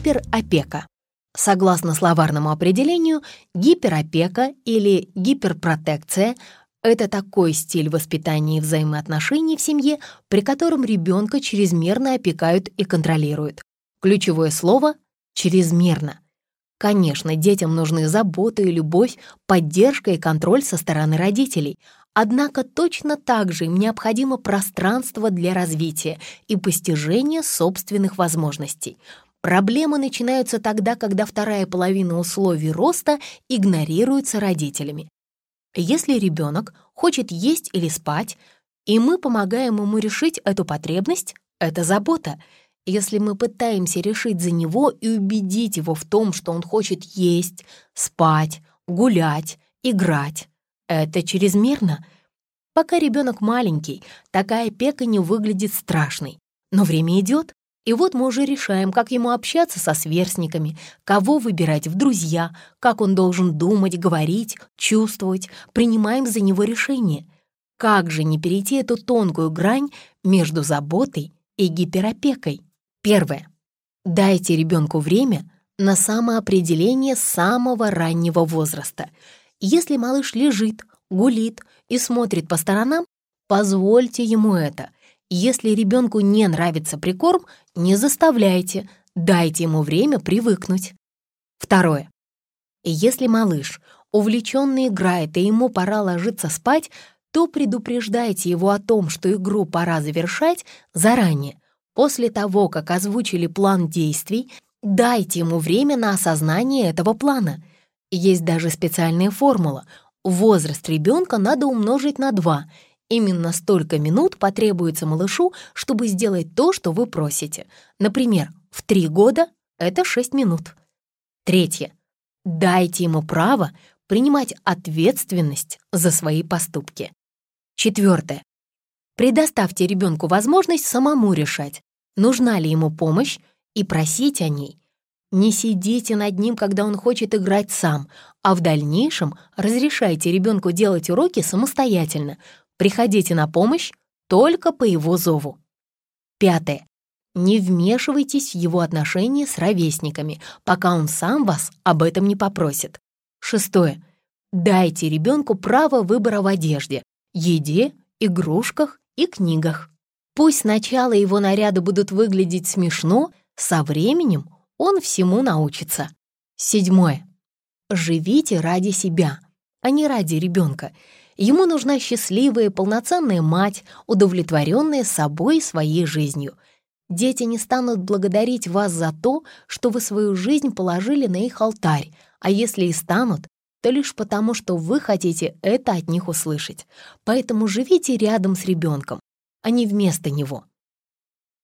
Гиперопека. Согласно словарному определению, гиперопека или гиперпротекция — это такой стиль воспитания и взаимоотношений в семье, при котором ребенка чрезмерно опекают и контролируют. Ключевое слово — «чрезмерно». Конечно, детям нужны забота и любовь, поддержка и контроль со стороны родителей, однако точно так же им необходимо пространство для развития и постижения собственных возможностей — Проблемы начинаются тогда, когда вторая половина условий роста игнорируется родителями. Если ребенок хочет есть или спать, и мы помогаем ему решить эту потребность, это забота. Если мы пытаемся решить за него и убедить его в том, что он хочет есть, спать, гулять, играть, это чрезмерно. Пока ребенок маленький, такая опека не выглядит страшной. Но время идет, и вот мы уже решаем, как ему общаться со сверстниками, кого выбирать в друзья, как он должен думать, говорить, чувствовать, принимаем за него решение. Как же не перейти эту тонкую грань между заботой и гиперопекой? Первое. Дайте ребенку время на самоопределение самого раннего возраста. Если малыш лежит, гулит и смотрит по сторонам, позвольте ему это — если ребенку не нравится прикорм, не заставляйте, дайте ему время привыкнуть. Второе. Если малыш увлеченно играет и ему пора ложиться спать, то предупреждайте его о том, что игру пора завершать заранее. После того, как озвучили план действий, дайте ему время на осознание этого плана. Есть даже специальная формула. Возраст ребенка надо умножить на 2, Именно столько минут потребуется малышу, чтобы сделать то, что вы просите. Например, в три года это 6 минут. Третье. Дайте ему право принимать ответственность за свои поступки. Четвертое. Предоставьте ребенку возможность самому решать, нужна ли ему помощь, и просить о ней. Не сидите над ним, когда он хочет играть сам, а в дальнейшем разрешайте ребенку делать уроки самостоятельно, Приходите на помощь только по его зову. Пятое. Не вмешивайтесь в его отношения с ровесниками, пока он сам вас об этом не попросит. Шестое. Дайте ребенку право выбора в одежде, еде, игрушках и книгах. Пусть сначала его наряды будут выглядеть смешно, со временем он всему научится. Седьмое. Живите ради себя, а не ради ребенка. Ему нужна счастливая, полноценная мать, удовлетворенная собой и своей жизнью. Дети не станут благодарить вас за то, что вы свою жизнь положили на их алтарь, а если и станут, то лишь потому, что вы хотите это от них услышать. Поэтому живите рядом с ребенком, а не вместо него.